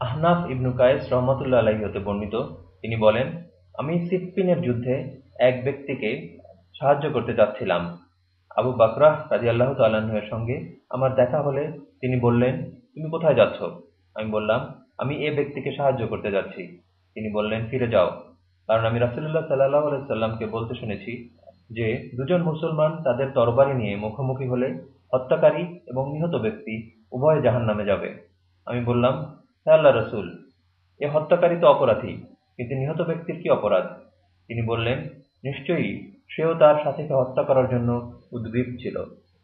আহনাফ ইবনু কায়েস রহমতুল্লাহ আলাহি হতে বর্ণিত। তিনি বলেন, আমি সিপ্পিনের যুদ্ধে এক ব্যক্তিকে সাহায্য করতে যাচ্ছিলাম। আবু বাকরাহ রাজি আল্লাহ তাল্লাহের সঙ্গে আমার দেখা হলে তিনি বললেন, তুমি কোথায় যাচ্ছ? আমি বললাম, আমি এ ব্যক্তিকে সাহায্য করতে যাচ্ছি। তিনি বললেন, ফিরে যাও। কারণ আমি রাসুল্লাহ সাল্লাহ আলাইসাল্লামকে বলতে শুনেছি যে, দুজন মুসলমান তাদের তরবারি নিয়ে মুখোমুখি হলে হত্যাকারী এবং নিহত ব্যক্তি উভয়ে জাহান নামে যাবে। আমি বললাম আল্লাহ রসুল, এ হত্যাকারী তো অপরাধী, কিন্তু নিহত ব্যক্তির কি অপরাধ? তিনি বললেন, নিশ্চয়ই সেও তার সাথীকে হত্যা করার জন্য উদ্গ্রীব ছিল।